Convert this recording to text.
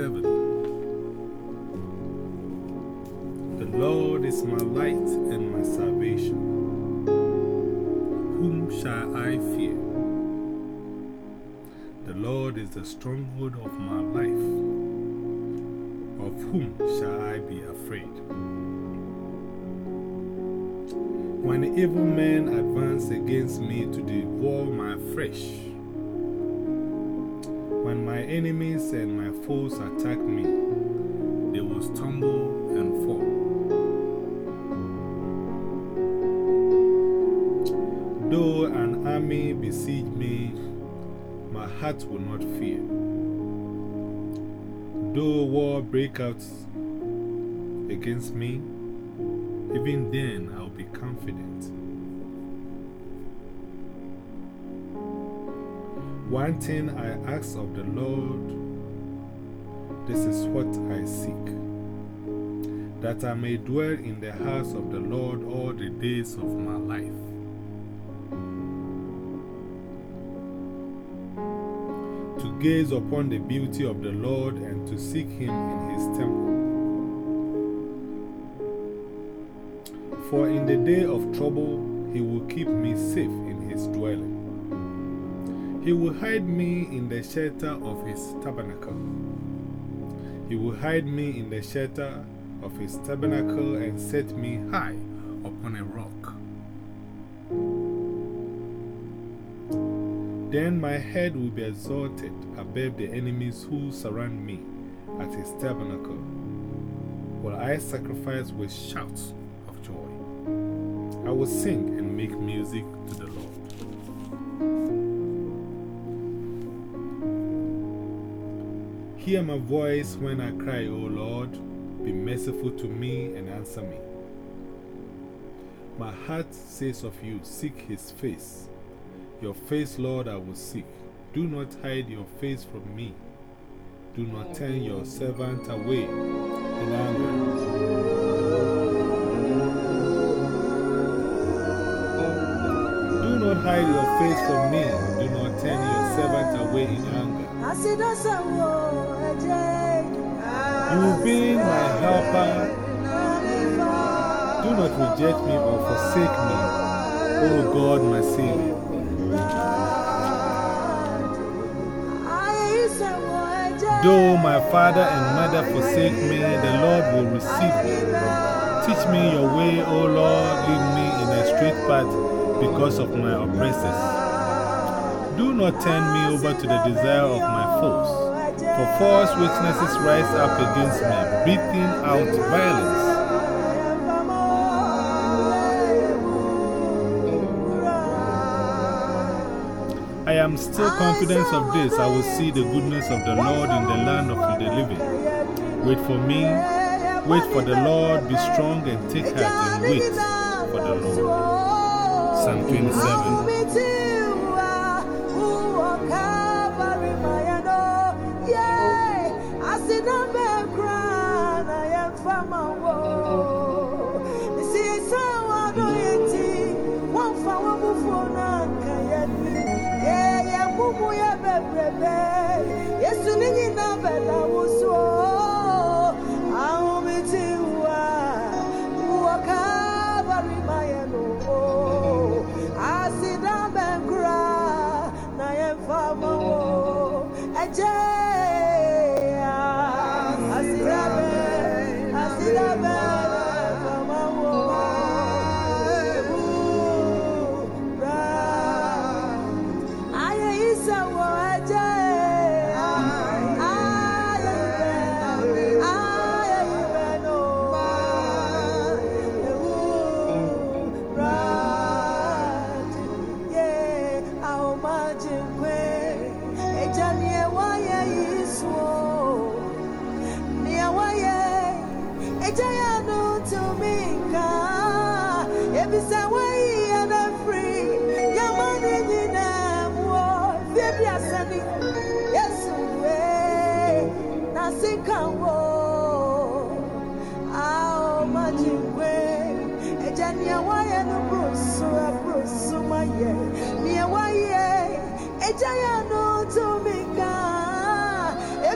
27. The Lord is my light and my salvation. Whom shall I fear? The Lord is the stronghold of my life. Of whom shall I be afraid? When evil men advance against me to devour my flesh, when my enemies and my foes attack me, they will stumble and fall. Though an army besiege me, my heart will not fear. Though war break out against me, even then I'll be confident. One thing I ask of the Lord, this is what I seek that I may dwell in the house of the Lord all the days of my life. To gaze upon the beauty of the Lord and to seek Him in His temple. For in the day of trouble, He will keep me safe in His dwelling. He will hide me in the shelter of His tabernacle. He will hide me in the shelter of His tabernacle and set me high upon a rock. Then my head will be exalted above the enemies who surround me at His tabernacle, while I sacrifice with shouts of joy. I will sing and make music to the Lord. Hear my voice when I cry, O Lord, be merciful to me and answer me. My heart says of you, Seek his face. Your face, Lord, I will seek. Do not hide your face from me. Do not turn your servant away in anger. Do not hide your face from me. Do not turn your servant away in anger. You've been my helper. Do not reject me or forsake me, O God, my Savior. Though my father and mother forsake me, the Lord will receive me. Teach me your way, O Lord, lead me in a straight path because of my oppressors. Do not turn me over to the desire of my foes, for false witnesses rise up against me, breathing out violence. I am still confident of this. I will see the goodness of the Lord in the land of the living. Wait for me. Wait for the Lord. Be strong and take heart and wait for the Lord. Psalm 27. bebrebe yesu ne nyinaa bɛda wo soɔ waye no brusu brusu maye